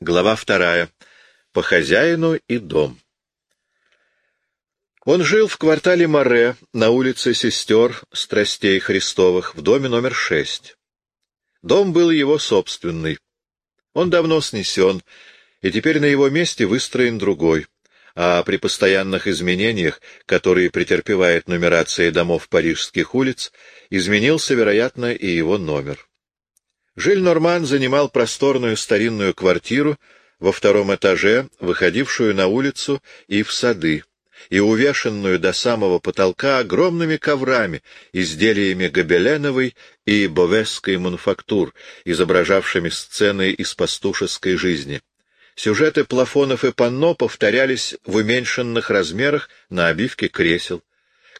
Глава вторая. По хозяину и дом. Он жил в квартале Море на улице Сестер Страстей Христовых в доме номер шесть. Дом был его собственный. Он давно снесен, и теперь на его месте выстроен другой, а при постоянных изменениях, которые претерпевает нумерация домов парижских улиц, изменился, вероятно, и его номер. Жиль Норман занимал просторную старинную квартиру во втором этаже, выходившую на улицу и в сады, и увешанную до самого потолка огромными коврами, изделиями гобеленовой и бовесской мануфактур, изображавшими сцены из пастушеской жизни. Сюжеты плафонов и панно повторялись в уменьшенных размерах на обивке кресел.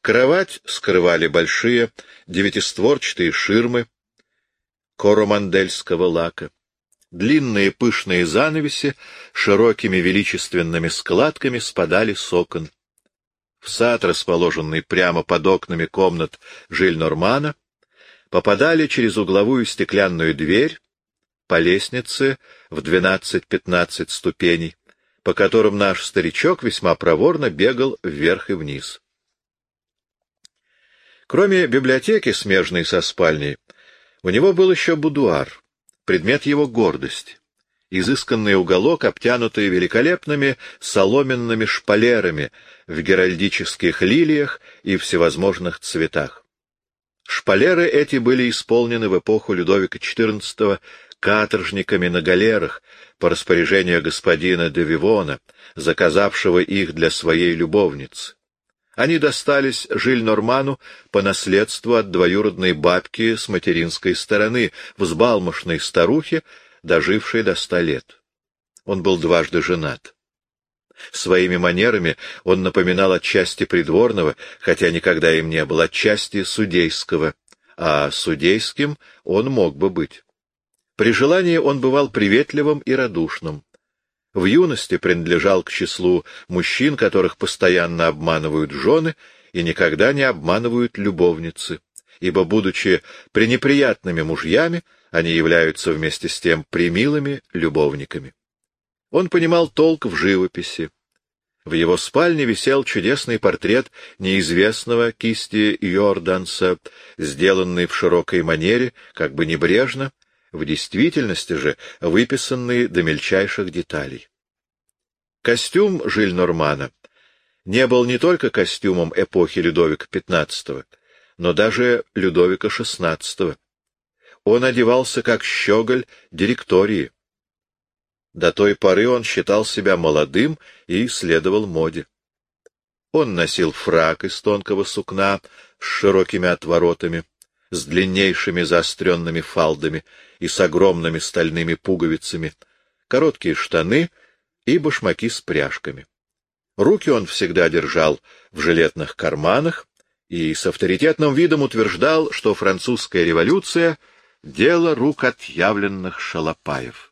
Кровать скрывали большие девятистворчатые ширмы, коромандельского лака. Длинные пышные занавеси широкими величественными складками спадали с окон. В сад, расположенный прямо под окнами комнат Жиль-Нормана, попадали через угловую стеклянную дверь по лестнице в двенадцать-пятнадцать ступеней, по которым наш старичок весьма проворно бегал вверх и вниз. Кроме библиотеки, смежной со спальней, у него был еще будуар, предмет его гордости. Изысканный уголок, обтянутый великолепными соломенными шпалерами в геральдических лилиях и всевозможных цветах. Шпалеры эти были исполнены в эпоху Людовика XIV каторжниками на галерах по распоряжению господина де Вивона, заказавшего их для своей любовницы. Они достались Жиль-Норману по наследству от двоюродной бабки с материнской стороны, взбалмошной старухи, дожившей до ста лет. Он был дважды женат. Своими манерами он напоминал отчасти придворного, хотя никогда им не был, отчасти судейского, а судейским он мог бы быть. При желании он бывал приветливым и радушным. В юности принадлежал к числу мужчин, которых постоянно обманывают жены и никогда не обманывают любовницы, ибо, будучи пренеприятными мужьями, они являются вместе с тем примилыми любовниками. Он понимал толк в живописи. В его спальне висел чудесный портрет неизвестного кисти Йорданса, сделанный в широкой манере, как бы небрежно, в действительности же выписанные до мельчайших деталей. Костюм Жиль-Нормана не был не только костюмом эпохи Людовика XV, но даже Людовика XVI. Он одевался как щеголь директории. До той поры он считал себя молодым и следовал моде. Он носил фрак из тонкого сукна с широкими отворотами, с длиннейшими заостренными фалдами и с огромными стальными пуговицами, короткие штаны и башмаки с пряжками. Руки он всегда держал в жилетных карманах и с авторитетным видом утверждал, что французская революция — дело рук отъявленных шалопаев.